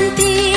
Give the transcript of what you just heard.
nanti